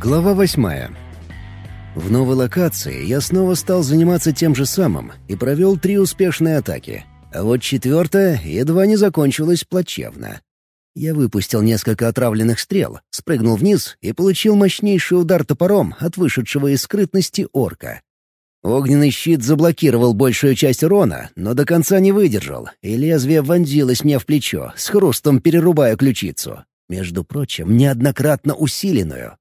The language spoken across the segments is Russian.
Глава восьмая. В новой локации я снова стал заниматься тем же самым и провел три успешные атаки. А вот четвертая едва не закончилась плачевно. Я выпустил несколько отравленных стрел, спрыгнул вниз и получил мощнейший удар топором от вышедшего из скрытности орка. Огненный щит заблокировал большую часть урона, но до конца не выдержал, и лезвие вонзилось мне в плечо, с хрустом перерубая ключицу. Между прочим, неоднократно усиленную.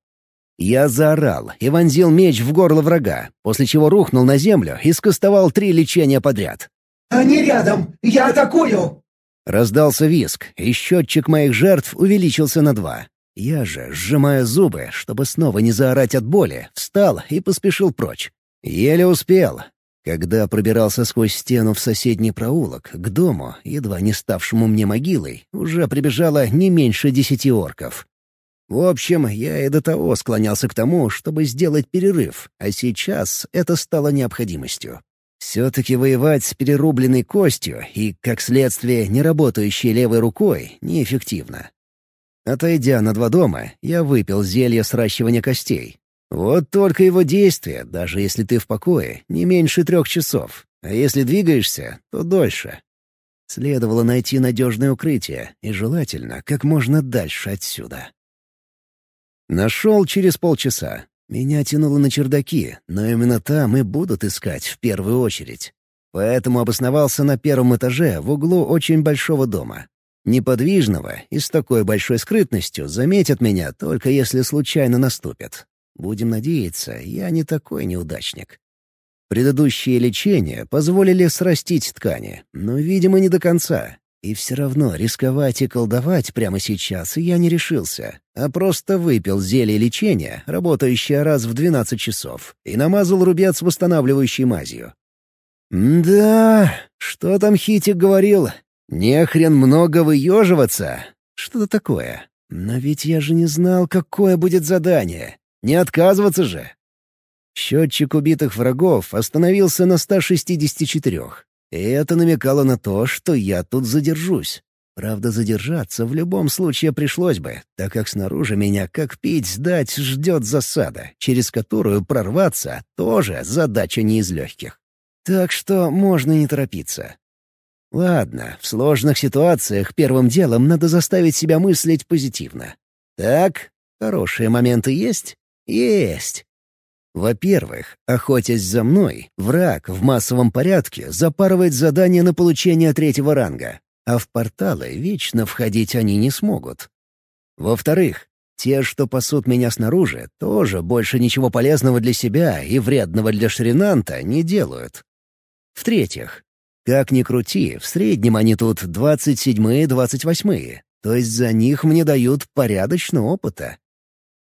Я заорал и вонзил меч в горло врага, после чего рухнул на землю и скостовал три лечения подряд. «Они рядом! Я атакую!» Раздался виск, и счетчик моих жертв увеличился на два. Я же, сжимая зубы, чтобы снова не заорать от боли, встал и поспешил прочь. Еле успел. Когда пробирался сквозь стену в соседний проулок, к дому, едва не ставшему мне могилой, уже прибежало не меньше десяти орков. В общем, я и до того склонялся к тому, чтобы сделать перерыв, а сейчас это стало необходимостью. Все-таки воевать с перерубленной костью и, как следствие, неработающей левой рукой неэффективно. Отойдя на два дома, я выпил зелье сращивания костей. Вот только его действие, даже если ты в покое, не меньше трех часов, а если двигаешься, то дольше. Следовало найти надежное укрытие, и желательно как можно дальше отсюда. Нашел через полчаса. Меня тянуло на чердаки, но именно там и будут искать в первую очередь. Поэтому обосновался на первом этаже в углу очень большого дома. Неподвижного и с такой большой скрытностью заметят меня только если случайно наступят. Будем надеяться, я не такой неудачник. Предыдущие лечения позволили срастить ткани, но, видимо, не до конца. И все равно рисковать и колдовать прямо сейчас я не решился, а просто выпил зелье лечения, работающее раз в 12 часов, и намазал рубец восстанавливающей мазью. «Да, что там Хитик говорил? Не хрен много выеживаться? Что-то такое. Но ведь я же не знал, какое будет задание. Не отказываться же!» Счетчик убитых врагов остановился на 164. И это намекало на то, что я тут задержусь. Правда, задержаться в любом случае пришлось бы, так как снаружи меня, как пить дать, ждет засада, через которую прорваться тоже задача не из легких. Так что можно не торопиться. Ладно, в сложных ситуациях первым делом надо заставить себя мыслить позитивно. Так, хорошие моменты есть? Есть. Во-первых, охотясь за мной, враг в массовом порядке запарывает задание на получение третьего ранга, а в порталы вечно входить они не смогут. Во-вторых, те, что пасут меня снаружи, тоже больше ничего полезного для себя и вредного для Шринанта не делают. В-третьих, как ни крути, в среднем они тут 27-28, то есть за них мне дают порядочно опыта.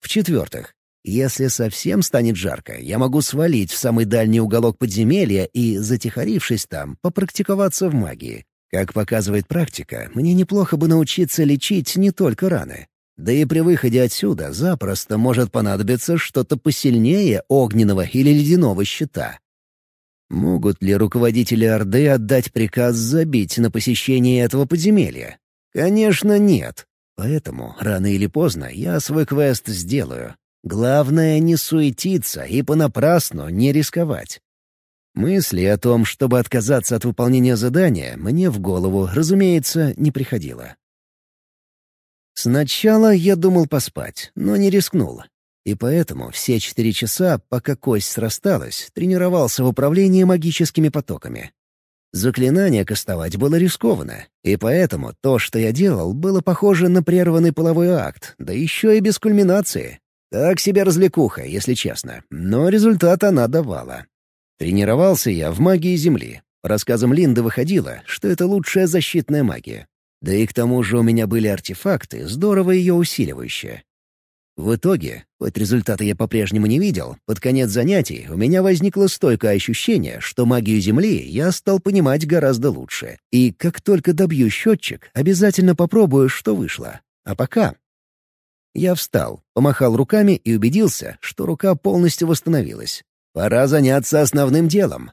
В-четвертых, если совсем станет жарко, я могу свалить в самый дальний уголок подземелья и, затихарившись там, попрактиковаться в магии. Как показывает практика, мне неплохо бы научиться лечить не только раны. Да и при выходе отсюда запросто может понадобиться что-то посильнее огненного или ледяного щита. Могут ли руководители Орды отдать приказ забить на посещение этого подземелья? Конечно, нет. Поэтому, рано или поздно, я свой квест сделаю, Главное — не суетиться и понапрасну не рисковать. Мысли о том, чтобы отказаться от выполнения задания, мне в голову, разумеется, не приходило. Сначала я думал поспать, но не рискнул. И поэтому все четыре часа, пока кость срасталась, тренировался в управлении магическими потоками. Заклинание кастовать было рискованно, и поэтому то, что я делал, было похоже на прерванный половой акт, да еще и без кульминации. Так себе развлекуха, если честно, но результат она давала. Тренировался я в магии Земли. По рассказам Линды выходило, что это лучшая защитная магия. Да и к тому же у меня были артефакты, здорово ее усиливающие. В итоге, хоть результаты я по-прежнему не видел, под конец занятий у меня возникло стойкое ощущение, что магию Земли я стал понимать гораздо лучше. И как только добью счетчик, обязательно попробую, что вышло. А пока я встал, помахал руками и убедился, что рука полностью восстановилась. Пора заняться основным делом.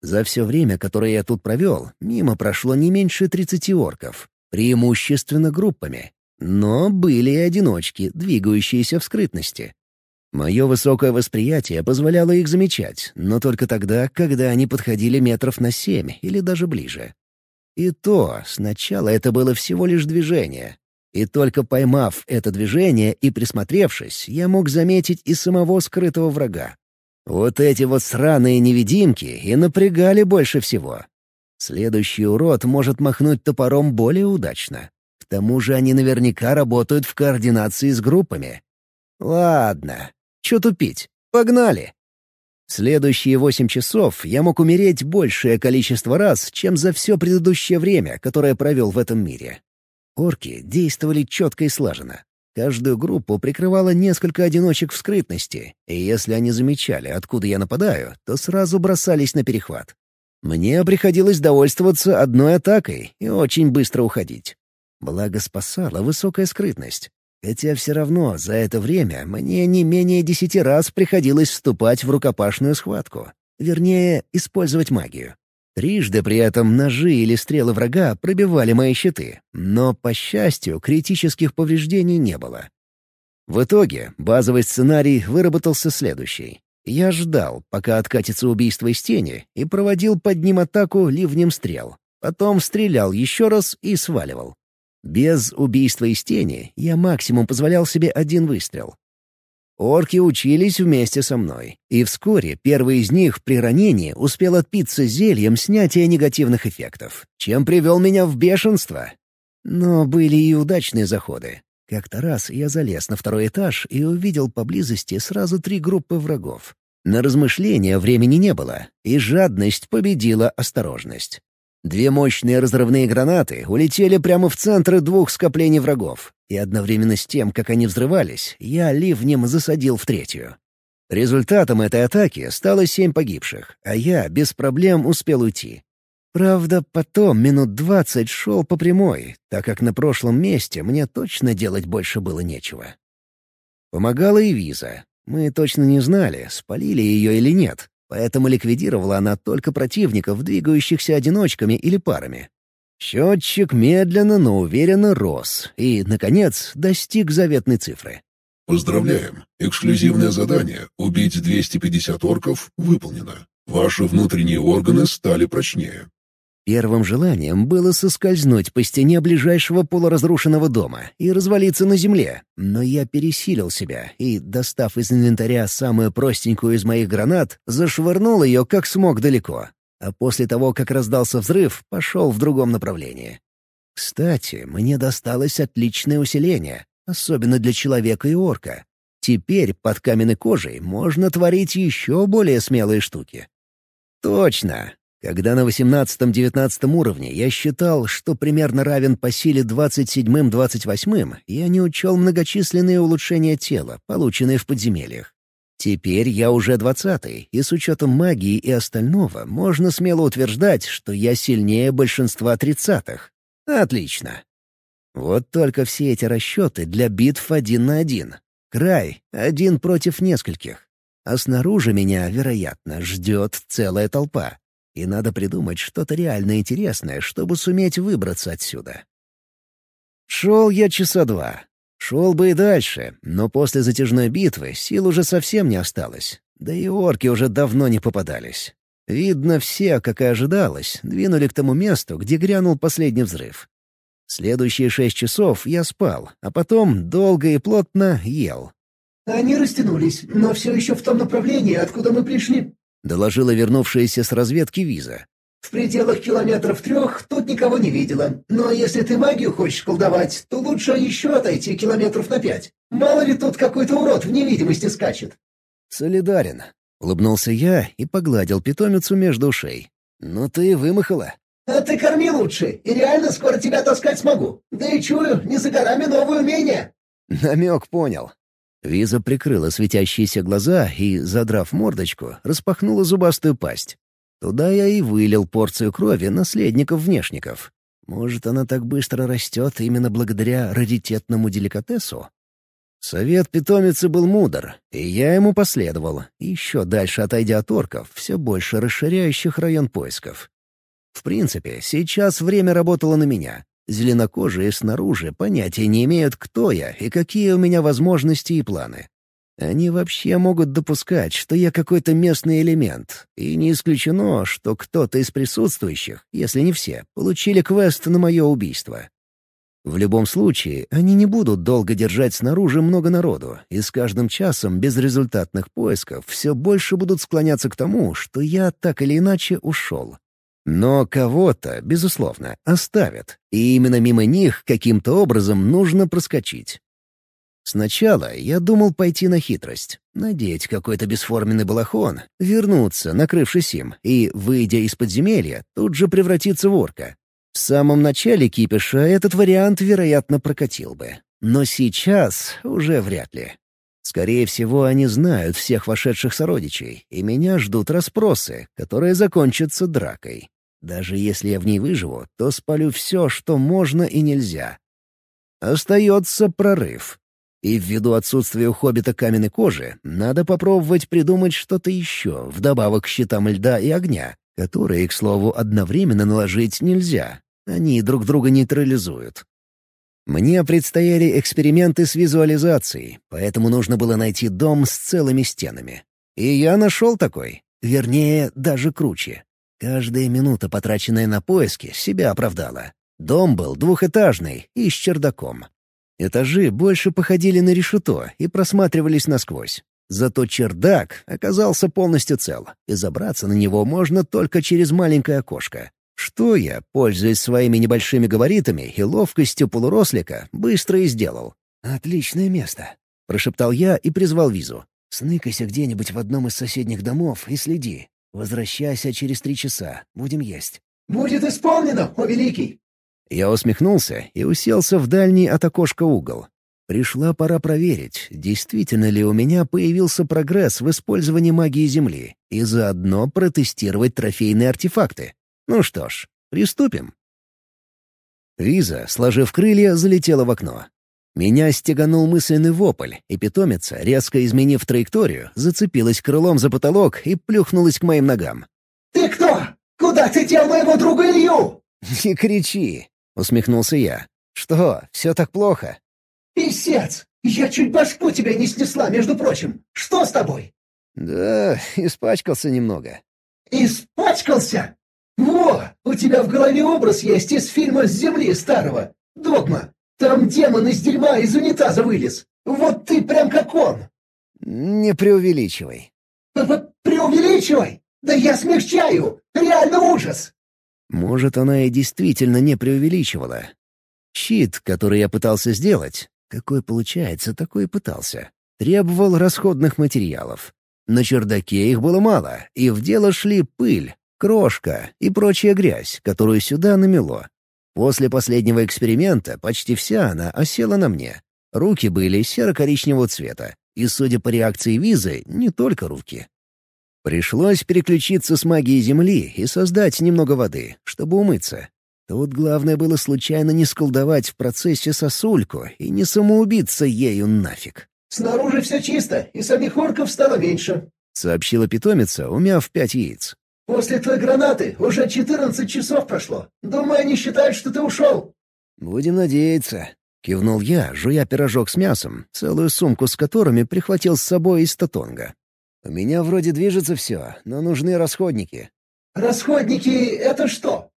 За все время, которое я тут провел, мимо прошло не меньше тридцати орков, преимущественно группами. Но были и одиночки, двигающиеся в скрытности. Мое высокое восприятие позволяло их замечать, но только тогда, когда они подходили метров на семь или даже ближе. И то, сначала это было всего лишь движение. И только поймав это движение и присмотревшись, я мог заметить и самого скрытого врага. Вот эти вот сраные невидимки и напрягали больше всего. Следующий урод может махнуть топором более удачно. К тому же они наверняка работают в координации с группами. Ладно, Чё тупить? Погнали! Следующие восемь часов я мог умереть большее количество раз, чем за все предыдущее время, которое провел в этом мире. Орки действовали четко и слаженно. Каждую группу прикрывало несколько одиночек в скрытности, и если они замечали, откуда я нападаю, то сразу бросались на перехват. Мне приходилось довольствоваться одной атакой и очень быстро уходить. Благо спасала высокая скрытность. Хотя все равно за это время мне не менее десяти раз приходилось вступать в рукопашную схватку. Вернее, использовать магию. Трижды при этом ножи или стрелы врага пробивали мои щиты, но, по счастью, критических повреждений не было. В итоге базовый сценарий выработался следующий. Я ждал, пока откатится убийство из тени, и проводил под ним атаку ливнем стрел. Потом стрелял еще раз и сваливал. Без убийства из тени я максимум позволял себе один выстрел. Орки учились вместе со мной, и вскоре первый из них при ранении успел отпиться зельем снятия негативных эффектов, чем привел меня в бешенство. Но были и удачные заходы. Как-то раз я залез на второй этаж и увидел поблизости сразу три группы врагов. На размышления времени не было, и жадность победила осторожность. Две мощные разрывные гранаты улетели прямо в центр двух скоплений врагов, и одновременно с тем, как они взрывались, я ливнем засадил в третью. Результатом этой атаки стало семь погибших, а я без проблем успел уйти. Правда, потом минут двадцать шел по прямой, так как на прошлом месте мне точно делать больше было нечего. Помогала и виза. Мы точно не знали, спалили ее или нет, поэтому ликвидировала она только противников, двигающихся одиночками или парами. Счетчик медленно, но уверенно рос и, наконец, достиг заветной цифры. Поздравляем! Эксклюзивное задание «Убить 250 орков» выполнено. Ваши внутренние органы стали прочнее. Первым желанием было соскользнуть по стене ближайшего полуразрушенного дома и развалиться на земле, но я пересилил себя и, достав из инвентаря самую простенькую из моих гранат, зашвырнул ее как смог далеко, а после того, как раздался взрыв, пошел в другом направлении. Кстати, мне досталось отличное усиление, особенно для человека и орка. Теперь под каменной кожей можно творить еще более смелые штуки. Точно, когда на 18-19 уровне я считал, что примерно равен по силе 27-28, я не учел многочисленные улучшения тела, полученные в подземельях. Теперь я уже двадцатый, и с учетом магии и остального можно смело утверждать, что я сильнее большинства тридцатых. Отлично. Вот только все эти расчеты для битв один на один. Край — один против нескольких. А снаружи меня, вероятно, ждет целая толпа и надо придумать что-то реально интересное, чтобы суметь выбраться отсюда. Шел я часа два. Шел бы и дальше, но после затяжной битвы сил уже совсем не осталось. Да и орки уже давно не попадались. Видно, все, как и ожидалось, двинули к тому месту, где грянул последний взрыв. Следующие шесть часов я спал, а потом долго и плотно ел. «Они растянулись, но все еще в том направлении, откуда мы пришли», — доложила вернувшаяся с разведки виза. «В пределах километров трех тут никого не видела. Но если ты магию хочешь колдовать, то лучше еще отойти километров на пять. Мало ли тут какой-то урод в невидимости скачет». «Солидарен», — улыбнулся я и погладил питомицу между ушей. «Ну ты вымахала». «А ты корми лучше, и реально скоро тебя таскать смогу. Да и чую, не за горами новое умение». «Намек понял. Виза прикрыла светящиеся глаза и, задрав мордочку, распахнула зубастую пасть. Туда я и вылил порцию крови наследников-внешников. Может, она так быстро растет именно благодаря раритетному деликатесу? Совет питомицы был мудр, и я ему последовал, еще дальше отойдя от орков, все больше расширяющих район поисков. В принципе, сейчас время работало на меня. Зеленокожие снаружи понятия не имеют, кто я и какие у меня возможности и планы. Они вообще могут допускать, что я какой-то местный элемент, и не исключено, что кто-то из присутствующих, если не все, получили квест на мое убийство. В любом случае, они не будут долго держать снаружи много народу, и с каждым часом безрезультатных поисков все больше будут склоняться к тому, что я так или иначе ушел. Но кого-то, безусловно, оставят, и именно мимо них каким-то образом нужно проскочить. Сначала я думал пойти на хитрость, надеть какой-то бесформенный балахон, вернуться, накрывшись им, и, выйдя из подземелья, тут же превратиться в орка. В самом начале кипиша этот вариант, вероятно, прокатил бы. Но сейчас уже вряд ли. Скорее всего, они знают всех вошедших сородичей, и меня ждут расспросы, которые закончатся дракой. Даже если я в ней выживу, то спалю все, что можно и нельзя. Остается прорыв. И ввиду отсутствия у хоббита каменной кожи, надо попробовать придумать что-то еще, вдобавок к щитам льда и огня, которые, к слову, одновременно наложить нельзя. Они друг друга нейтрализуют. Мне предстояли эксперименты с визуализацией, поэтому нужно было найти дом с целыми стенами. И я нашел такой. Вернее, даже круче. Каждая минута, потраченная на поиски, себя оправдала. Дом был двухэтажный и с чердаком. Этажи больше походили на решето и просматривались насквозь. Зато чердак оказался полностью цел, и забраться на него можно только через маленькое окошко. Что я, пользуясь своими небольшими габаритами и ловкостью полурослика, быстро и сделал. «Отличное место», — прошептал я и призвал визу. «Сныкайся где-нибудь в одном из соседних домов и следи. Возвращайся через три часа. Будем есть». «Будет исполнено, о великий!» Я усмехнулся и уселся в дальний от окошка угол. Пришла пора проверить, действительно ли у меня появился прогресс в использовании магии Земли, и заодно протестировать трофейные артефакты. Ну что ж, приступим. Виза, сложив крылья, залетела в окно. Меня стеганул мысленный вопль, и питомица, резко изменив траекторию, зацепилась крылом за потолок и плюхнулась к моим ногам. «Ты кто? Куда ты дел моего друга Илью?» «Не кричи!» — усмехнулся я. «Что, все так плохо?» «Писец! Я чуть башку тебя не снесла, между прочим. Что с тобой?» «Да, испачкался немного». «Испачкался? Во! У тебя в голове образ есть из фильма «С земли старого». «Догма». Там демон из дерьма из унитаза вылез. Вот ты прям как он». «Не преувеличивай». П -п «Преувеличивай? Да я смягчаю! Реально ужас!» Может, она и действительно не преувеличивала. Щит, который я пытался сделать, какой получается, такой и пытался, требовал расходных материалов. На чердаке их было мало, и в дело шли пыль, крошка и прочая грязь, которую сюда намело. После последнего эксперимента почти вся она осела на мне. Руки были серо-коричневого цвета, и, судя по реакции визы, не только руки. Пришлось переключиться с магией Земли и создать немного воды, чтобы умыться. Тут главное было случайно не сколдовать в процессе сосульку и не самоубиться ею нафиг. «Снаружи все чисто, и самих орков стало меньше», — сообщила питомица, умяв пять яиц. «После той гранаты уже четырнадцать часов прошло. Думаю, они считают, что ты ушел». «Будем надеяться», — кивнул я, жуя пирожок с мясом, целую сумку с которыми прихватил с собой из Татонга. У меня вроде движется все, но нужны расходники». «Расходники — это что?»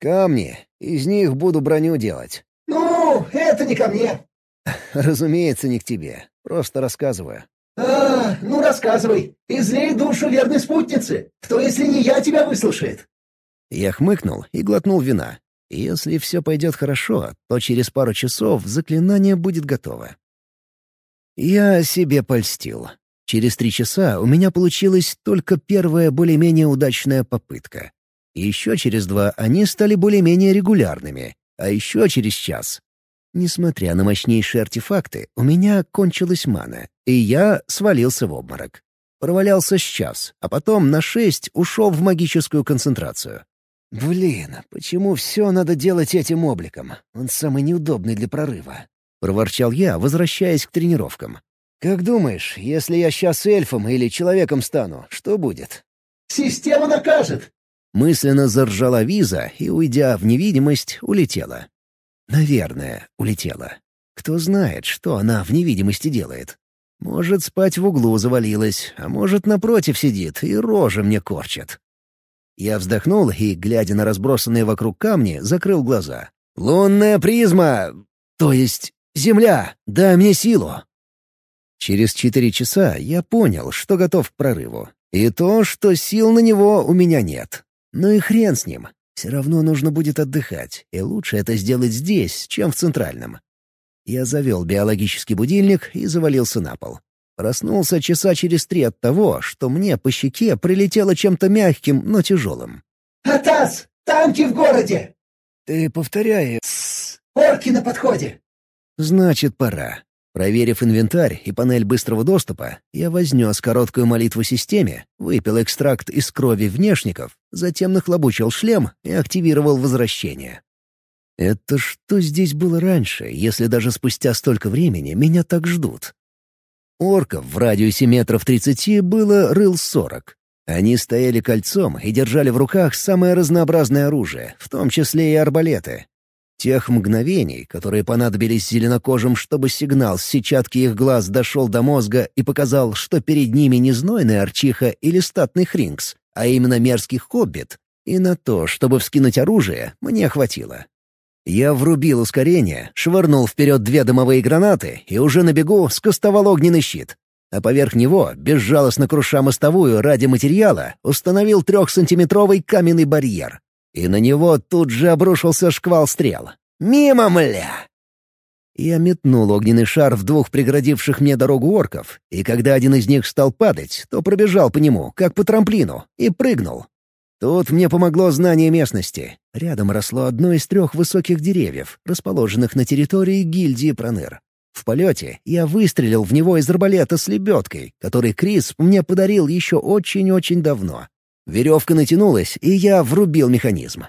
«Камни. Из них буду броню делать». «Ну, это не ко мне». «Разумеется, не к тебе. Просто рассказываю». «А, ну рассказывай. Излей душу верной спутницы. Кто, если не я, тебя выслушает?» Я хмыкнул и глотнул вина. Если все пойдет хорошо, то через пару часов заклинание будет готово. Я себе польстил. Через три часа у меня получилась только первая более-менее удачная попытка. Еще через два они стали более-менее регулярными, а еще через час. Несмотря на мощнейшие артефакты, у меня кончилась мана, и я свалился в обморок. Провалялся с час, а потом на шесть ушел в магическую концентрацию. «Блин, почему все надо делать этим обликом? Он самый неудобный для прорыва», — проворчал я, возвращаясь к тренировкам. «Как думаешь, если я сейчас эльфом или человеком стану, что будет?» «Система накажет!» Мысленно заржала виза и, уйдя в невидимость, улетела. Наверное, улетела. Кто знает, что она в невидимости делает. Может, спать в углу завалилась, а может, напротив сидит и рожа мне корчит. Я вздохнул и, глядя на разбросанные вокруг камни, закрыл глаза. «Лунная призма! То есть Земля, дай мне силу!» Через четыре часа я понял, что готов к прорыву. И то, что сил на него у меня нет. Ну и хрен с ним. Все равно нужно будет отдыхать, и лучше это сделать здесь, чем в Центральном. Я завел биологический будильник и завалился на пол. Проснулся часа через три от того, что мне по щеке прилетело чем-то мягким, но тяжелым. «Атас! Танки в городе!» «Ты повторяй...» «Орки на подходе!» «Значит, пора». Проверив инвентарь и панель быстрого доступа, я вознес короткую молитву системе, выпил экстракт из крови внешников, затем нахлобучил шлем и активировал возвращение. Это что здесь было раньше, если даже спустя столько времени меня так ждут? Орков в радиусе метров тридцати было рыл сорок. Они стояли кольцом и держали в руках самое разнообразное оружие, в том числе и арбалеты, Тех мгновений, которые понадобились зеленокожим, чтобы сигнал с сетчатки их глаз дошел до мозга и показал, что перед ними не знойный арчиха или статный хрингс, а именно мерзкий хоббит, и на то, чтобы вскинуть оружие, мне хватило. Я врубил ускорение, швырнул вперед две дымовые гранаты и уже на бегу скостовал огненный щит. А поверх него, безжалостно круша мостовую ради материала, установил трехсантиметровый каменный барьер. И на него тут же обрушился шквал стрел. «Мимо, мля!» Я метнул огненный шар в двух преградивших мне дорогу орков, и когда один из них стал падать, то пробежал по нему, как по трамплину, и прыгнул. Тут мне помогло знание местности. Рядом росло одно из трех высоких деревьев, расположенных на территории гильдии Проныр. В полете я выстрелил в него из арбалета с лебедкой, который Крис мне подарил еще очень-очень давно. Веревка натянулась, и я врубил механизм.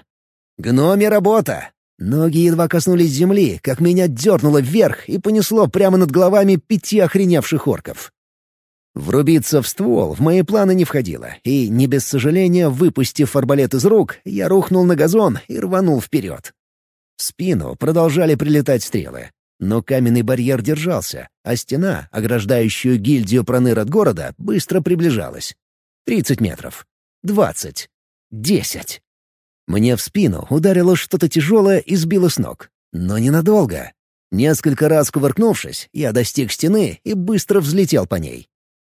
«Гноми работа!» Ноги едва коснулись земли, как меня дернуло вверх и понесло прямо над головами пяти охреневших орков. Врубиться в ствол в мои планы не входило, и, не без сожаления, выпустив арбалет из рук, я рухнул на газон и рванул вперед. В спину продолжали прилетать стрелы, но каменный барьер держался, а стена, ограждающую гильдию проныр от города, быстро приближалась. Тридцать метров. Двадцать. Десять. Мне в спину ударило что-то тяжелое и сбило с ног. Но ненадолго. Несколько раз кувыркнувшись, я достиг стены и быстро взлетел по ней.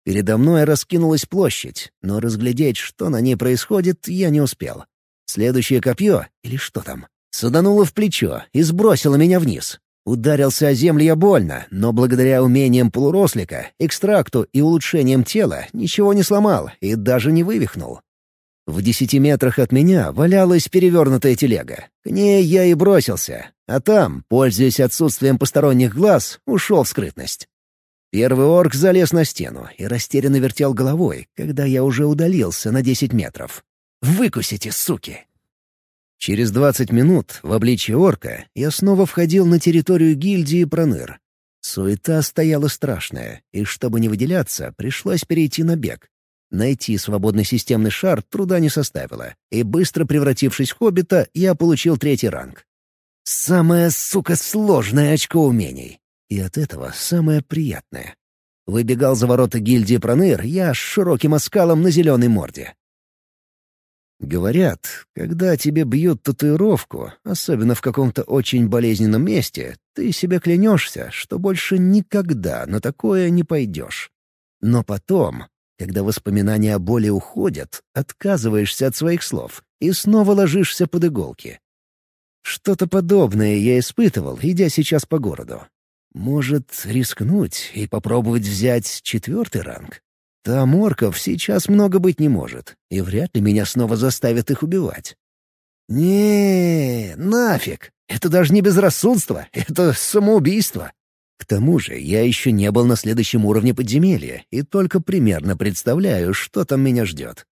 Передо мной раскинулась площадь, но разглядеть, что на ней происходит, я не успел. Следующее копье, или что там, садануло в плечо и сбросило меня вниз. Ударился о землю я больно, но благодаря умениям полурослика, экстракту и улучшениям тела ничего не сломал и даже не вывихнул. В десяти метрах от меня валялась перевернутая телега. К ней я и бросился, а там, пользуясь отсутствием посторонних глаз, ушел в скрытность. Первый орк залез на стену и растерянно вертел головой, когда я уже удалился на десять метров. «Выкусите, суки!» Через двадцать минут в обличье орка я снова входил на территорию гильдии Проныр. Суета стояла страшная, и чтобы не выделяться, пришлось перейти на бег. Найти свободный системный шар труда не составило, и быстро превратившись в хоббита, я получил третий ранг. Самое, сука, сложное очко умений. И от этого самое приятное. Выбегал за ворота гильдии Проныр я с широким оскалом на зеленой морде. Говорят, когда тебе бьют татуировку, особенно в каком-то очень болезненном месте, ты себе клянешься, что больше никогда на такое не пойдешь. Но потом когда воспоминания о боли уходят, отказываешься от своих слов и снова ложишься под иголки. Что-то подобное я испытывал, идя сейчас по городу. Может, рискнуть и попробовать взять четвертый ранг? Там орков сейчас много быть не может, и вряд ли меня снова заставят их убивать. не нафиг! Это даже не безрассудство, это самоубийство. К тому же я еще не был на следующем уровне подземелья и только примерно представляю, что там меня ждет.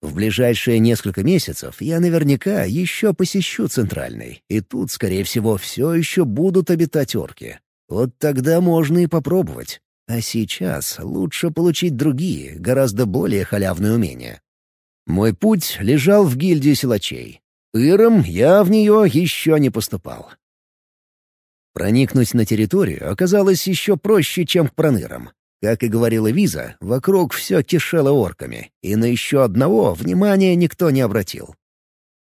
В ближайшие несколько месяцев я наверняка еще посещу Центральный, и тут, скорее всего, все еще будут обитать орки. Вот тогда можно и попробовать. А сейчас лучше получить другие, гораздо более халявные умения. Мой путь лежал в гильдии силачей. Иром я в нее еще не поступал. Проникнуть на территорию оказалось еще проще, чем к пронырам. Как и говорила Виза, вокруг все кишело орками, и на еще одного внимания никто не обратил.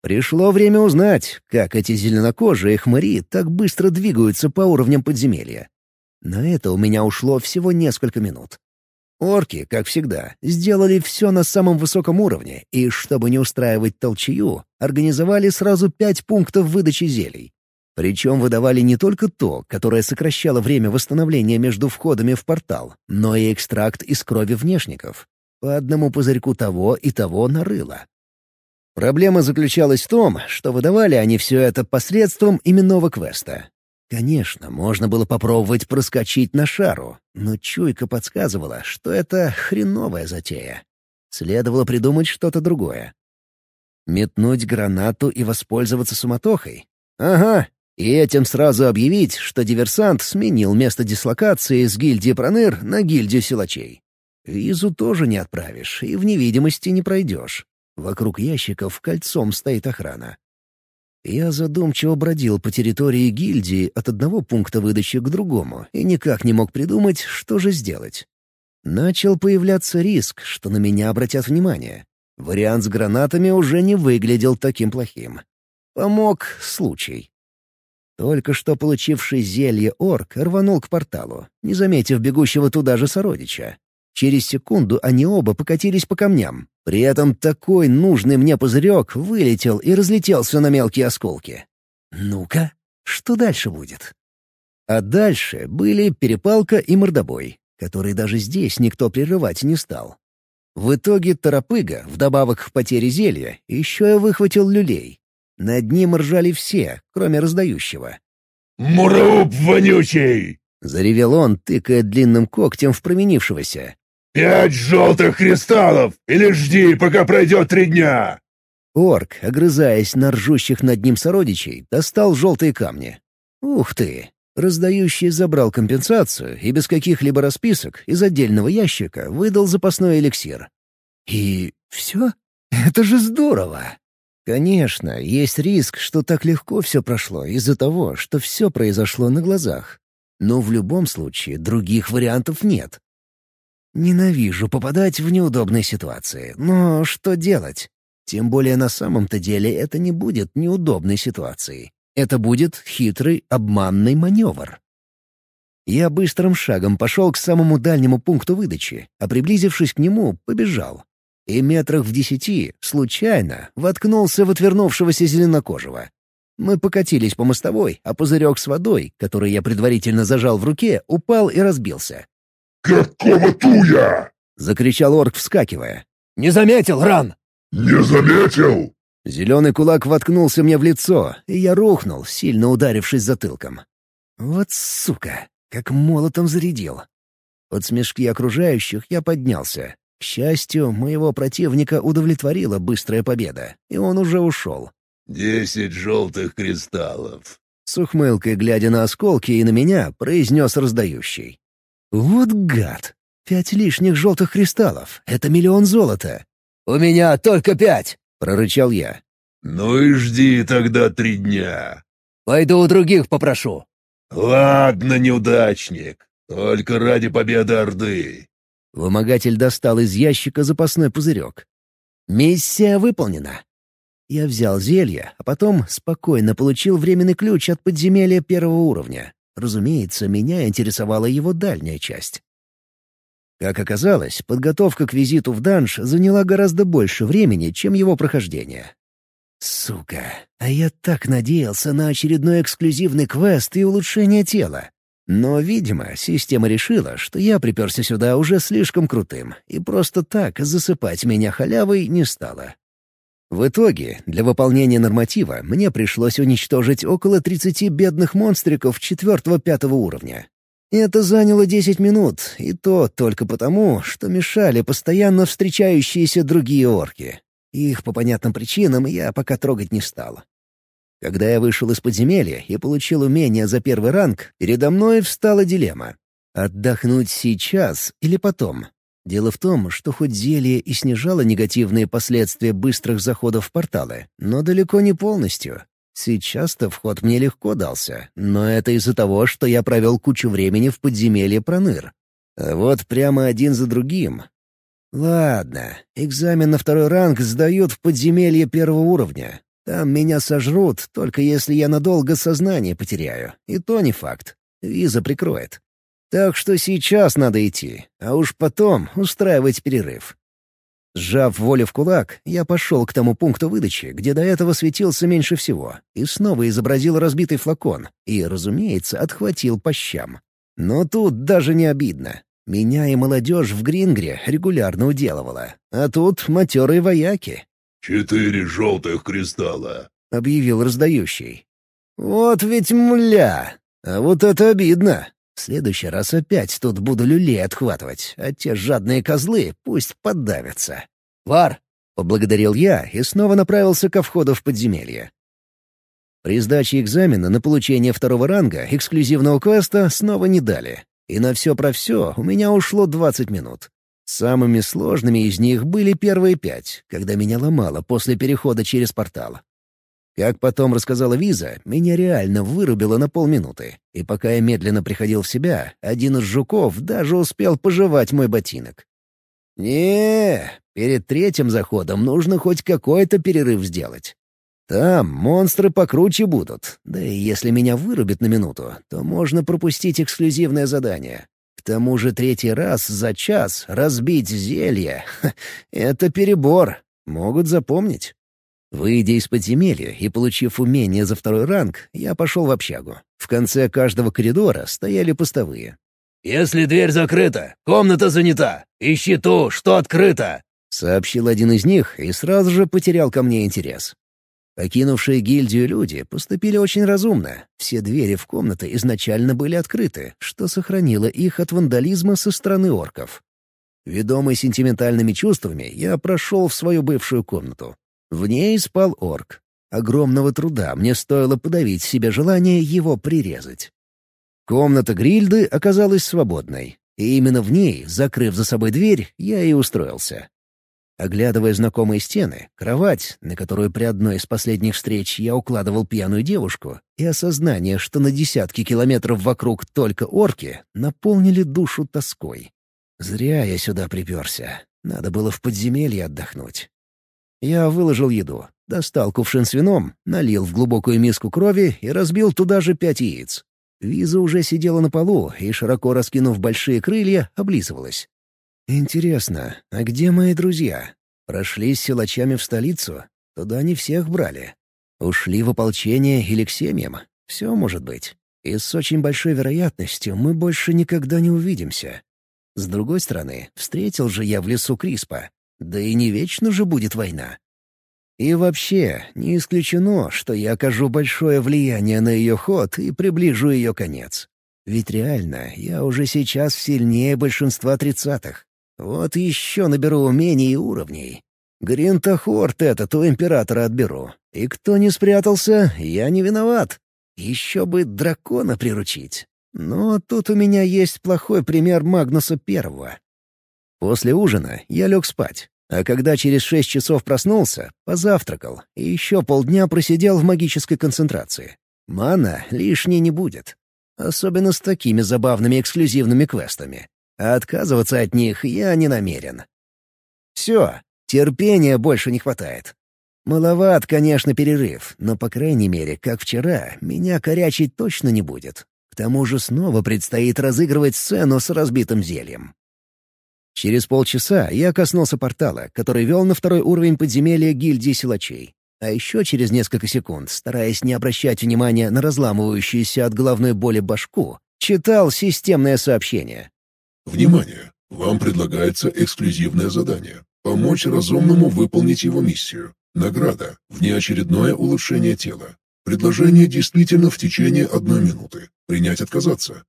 Пришло время узнать, как эти зеленокожие хмари так быстро двигаются по уровням подземелья. На это у меня ушло всего несколько минут. Орки, как всегда, сделали все на самом высоком уровне, и, чтобы не устраивать толчью, организовали сразу пять пунктов выдачи зелий. Причем выдавали не только то, которое сокращало время восстановления между входами в портал, но и экстракт из крови внешников. По одному пузырьку того и того нарыло. Проблема заключалась в том, что выдавали они все это посредством именного квеста. Конечно, можно было попробовать проскочить на шару, но чуйка подсказывала, что это хреновая затея. Следовало придумать что-то другое. Метнуть гранату и воспользоваться суматохой? Ага, и этим сразу объявить, что диверсант сменил место дислокации с гильдии Проныр на гильдию силачей. Визу тоже не отправишь и в невидимости не пройдешь. Вокруг ящиков кольцом стоит охрана. Я задумчиво бродил по территории гильдии от одного пункта выдачи к другому и никак не мог придумать, что же сделать. Начал появляться риск, что на меня обратят внимание. Вариант с гранатами уже не выглядел таким плохим. Помог случай. Только что получивший зелье орк рванул к порталу, не заметив бегущего туда же сородича. Через секунду они оба покатились по камням. При этом такой нужный мне пузырек вылетел и разлетелся на мелкие осколки. Ну-ка, что дальше будет? А дальше были перепалка и мордобой, который даже здесь никто прерывать не стал. В итоге Торопыга, вдобавок к потере зелья, еще и выхватил люлей. Над ним ржали все, кроме раздающего. «Муруб вонючий!» — заревел он, тыкая длинным когтем в променившегося. «Пять желтых кристаллов! Или жди, пока пройдет три дня!» Орк, огрызаясь на ржущих над ним сородичей, достал желтые камни. «Ух ты!» Раздающий забрал компенсацию и без каких-либо расписок из отдельного ящика выдал запасной эликсир. «И все? Это же здорово!» Конечно, есть риск, что так легко все прошло из-за того, что все произошло на глазах. Но в любом случае других вариантов нет. Ненавижу попадать в неудобные ситуации, но что делать? Тем более на самом-то деле это не будет неудобной ситуацией. Это будет хитрый, обманный маневр. Я быстрым шагом пошел к самому дальнему пункту выдачи, а приблизившись к нему, побежал. И метрах в десяти, случайно, воткнулся в отвернувшегося зеленокожего. Мы покатились по мостовой, а пузырек с водой, который я предварительно зажал в руке, упал и разбился. «Какого туя?» — закричал орк, вскакивая. «Не заметил, Ран!» «Не заметил?» Зеленый кулак воткнулся мне в лицо, и я рухнул, сильно ударившись затылком. Вот сука, как молотом зарядил. Под смешки окружающих я поднялся. К счастью, моего противника удовлетворила быстрая победа, и он уже ушел. «Десять желтых кристаллов», — с ухмылкой, глядя на осколки и на меня, произнес раздающий. «Вот гад! Пять лишних желтых кристаллов — это миллион золота!» «У меня только пять!» — прорычал я. «Ну и жди тогда три дня!» «Пойду у других попрошу!» «Ладно, неудачник, только ради победы Орды!» Вымогатель достал из ящика запасной пузырек. «Миссия выполнена!» Я взял зелье, а потом спокойно получил временный ключ от подземелья первого уровня. Разумеется, меня интересовала его дальняя часть. Как оказалось, подготовка к визиту в данж заняла гораздо больше времени, чем его прохождение. Сука, а я так надеялся на очередной эксклюзивный квест и улучшение тела. Но, видимо, система решила, что я приперся сюда уже слишком крутым, и просто так засыпать меня халявой не стала. В итоге, для выполнения норматива мне пришлось уничтожить около 30 бедных монстриков четвертого-пятого уровня. Это заняло 10 минут, и то только потому, что мешали постоянно встречающиеся другие орки. Их по понятным причинам я пока трогать не стал. Когда я вышел из подземелья и получил умение за первый ранг, передо мной встала дилемма. Отдохнуть сейчас или потом? Дело в том, что хоть зелье и снижало негативные последствия быстрых заходов в порталы, но далеко не полностью. Сейчас-то вход мне легко дался, но это из-за того, что я провел кучу времени в подземелье Проныр. А вот прямо один за другим. Ладно, экзамен на второй ранг сдают в подземелье первого уровня. Там меня сожрут, только если я надолго сознание потеряю. И то не факт. Виза прикроет. Так что сейчас надо идти, а уж потом устраивать перерыв. Сжав волю в кулак, я пошел к тому пункту выдачи, где до этого светился меньше всего, и снова изобразил разбитый флакон и, разумеется, отхватил по щам. Но тут даже не обидно. Меня и молодежь в Грингре регулярно уделывала, а тут матерые вояки. «Четыре желтых кристалла», — объявил раздающий. «Вот ведь мля! А вот это обидно! В следующий раз опять тут буду люлей отхватывать, а те жадные козлы пусть поддавятся. «Вар!» — поблагодарил я и снова направился ко входу в подземелье. При сдаче экзамена на получение второго ранга эксклюзивного квеста снова не дали. И на все про все у меня ушло 20 минут. Самыми сложными из них были первые пять, когда меня ломало после перехода через портал. Как потом рассказала Виза, меня реально вырубило на полминуты. И пока я медленно приходил в себя, один из жуков даже успел пожевать мой ботинок. не перед третьим заходом нужно хоть какой-то перерыв сделать. Там монстры покруче будут, да и если меня вырубит на минуту, то можно пропустить эксклюзивное задание. К тому же третий раз за час разбить зелье — это перебор, могут запомнить. Выйдя из подземелья и получив умение за второй ранг, я пошел в общагу. В конце каждого коридора стояли постовые. «Если дверь закрыта, комната занята. Ищи ту, что открыта!» — сообщил один из них и сразу же потерял ко мне интерес. Покинувшие гильдию люди поступили очень разумно. Все двери в комнаты изначально были открыты, что сохранило их от вандализма со стороны орков. Ведомый сентиментальными чувствами, я прошел в свою бывшую комнату. В ней спал орк. Огромного труда мне стоило подавить себе желание его прирезать. Комната Грильды оказалась свободной, и именно в ней, закрыв за собой дверь, я и устроился. Оглядывая знакомые стены, кровать, на которую при одной из последних встреч я укладывал пьяную девушку, и осознание, что на десятки километров вокруг только орки, наполнили душу тоской. Зря я сюда приперся. Надо было в подземелье отдохнуть. Я выложил еду, достал кувшин с вином, налил в глубокую миску крови и разбил туда же пять яиц. Виза уже сидела на полу и, широко раскинув большие крылья, облизывалась. «Интересно, а где мои друзья? Прошли с силачами в столицу? Туда не всех брали. Ушли в ополчение или к семьям? Все может быть. И с очень большой вероятностью мы больше никогда не увидимся. С другой стороны, встретил же я в лесу Криспа. Да и не вечно же будет война. И вообще, не исключено, что я окажу большое влияние на ее ход и приближу ее конец. Ведь реально, я уже сейчас сильнее большинства тридцатых. Вот еще наберу умений и уровней. Гринтохорт этот у императора отберу. И кто не спрятался, я не виноват. Еще бы дракона приручить. Но тут у меня есть плохой пример Магнуса Первого. После ужина я лег спать. А когда через шесть часов проснулся, позавтракал и еще полдня просидел в магической концентрации. Мана лишней не будет. Особенно с такими забавными эксклюзивными квестами. А отказываться от них я не намерен. Все, терпения больше не хватает. Маловат, конечно, перерыв, но, по крайней мере, как вчера, меня корячить точно не будет. К тому же снова предстоит разыгрывать сцену с разбитым зельем. Через полчаса я коснулся портала, который вел на второй уровень подземелья гильдии силачей. А еще через несколько секунд, стараясь не обращать внимания на разламывающуюся от головной боли башку, читал системное сообщение. «Внимание! Вам предлагается эксклюзивное задание — помочь разумному выполнить его миссию. Награда — внеочередное улучшение тела. Предложение действительно в течение одной минуты. Принять отказаться».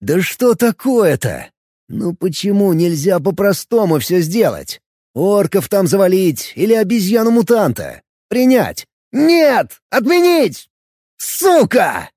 «Да что такое-то?» «Ну почему нельзя по-простому все сделать? Орков там завалить или обезьяну-мутанта? Принять? Нет! Отменить! Сука!»